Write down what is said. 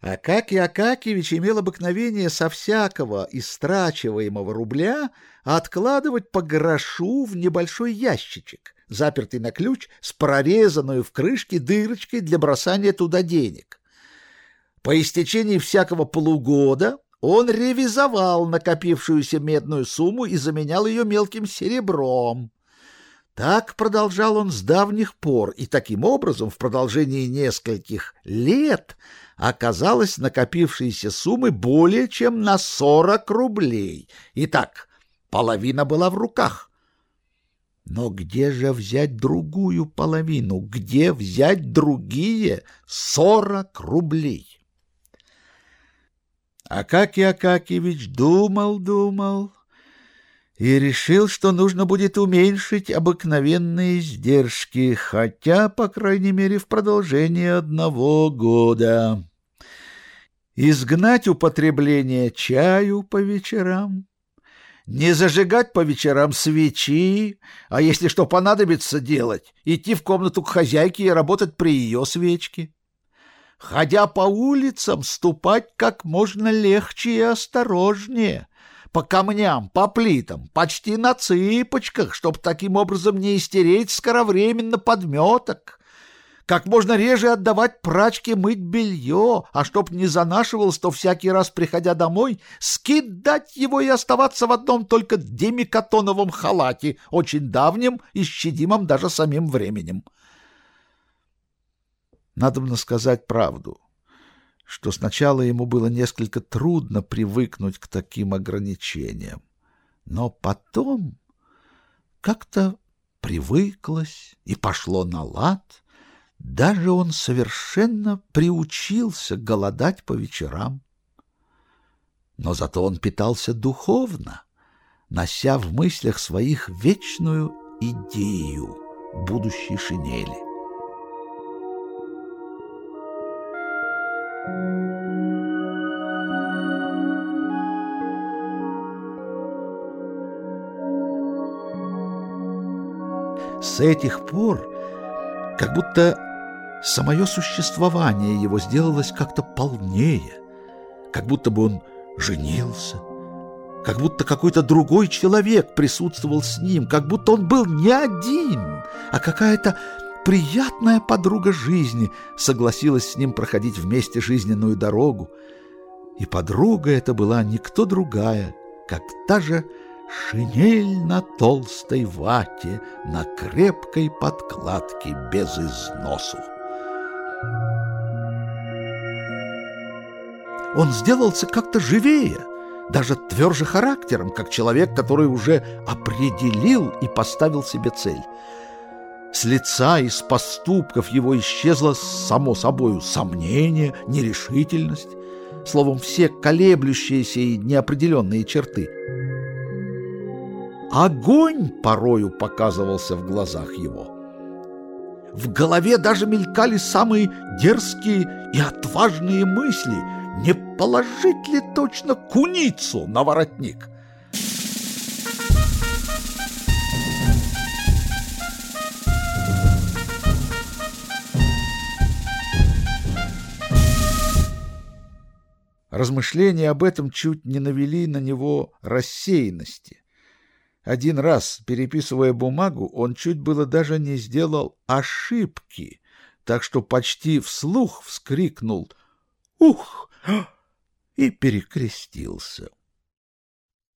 Акакий Акакевич имел обыкновение со всякого истрачиваемого рубля откладывать по грошу в небольшой ящичек, запертый на ключ с прорезанную в крышке дырочкой для бросания туда денег. По истечении всякого полугода он ревизовал накопившуюся медную сумму и заменял ее мелким серебром. Так продолжал он с давних пор, и таким образом в продолжении нескольких лет оказалось накопившейся суммы более чем на сорок рублей. Итак, половина была в руках. Но где же взять другую половину? Где взять другие сорок рублей? Акакий Акакевич думал-думал и решил, что нужно будет уменьшить обыкновенные издержки, хотя, по крайней мере, в продолжении одного года. Изгнать употребление чаю по вечерам, не зажигать по вечерам свечи, а если что понадобится делать, идти в комнату к хозяйке и работать при ее свечке. Ходя по улицам, ступать как можно легче и осторожнее — по камням, по плитам, почти на цыпочках, чтобы таким образом не истереть скоровременно подметок. Как можно реже отдавать прачке мыть белье, а чтоб не занашивалось, то всякий раз, приходя домой, скидать его и оставаться в одном только демикатоновом халате, очень давнем и щадимом даже самим временем. Надо мне сказать правду что сначала ему было несколько трудно привыкнуть к таким ограничениям. Но потом как-то привыклось и пошло на лад. Даже он совершенно приучился голодать по вечерам. Но зато он питался духовно, нося в мыслях своих вечную идею будущей шинели. С этих пор как будто самое существование его сделалось как-то полнее, как будто бы он женился, как будто какой-то другой человек присутствовал с ним, как будто он был не один, а какая-то приятная подруга жизни согласилась с ним проходить вместе жизненную дорогу. И подруга эта была никто другая, как та же шинель на толстой вате, на крепкой подкладке без износу. Он сделался как-то живее, даже тверже характером, как человек, который уже определил и поставил себе цель. С лица и с поступков его исчезло само собою сомнение, нерешительность, словом, все колеблющиеся и неопределенные черты. Огонь порою показывался в глазах его. В голове даже мелькали самые дерзкие и отважные мысли, не положить ли точно куницу на воротник – Размышления об этом чуть не навели на него рассеянности. Один раз, переписывая бумагу, он чуть было даже не сделал ошибки, так что почти вслух вскрикнул «Ух!» и перекрестился.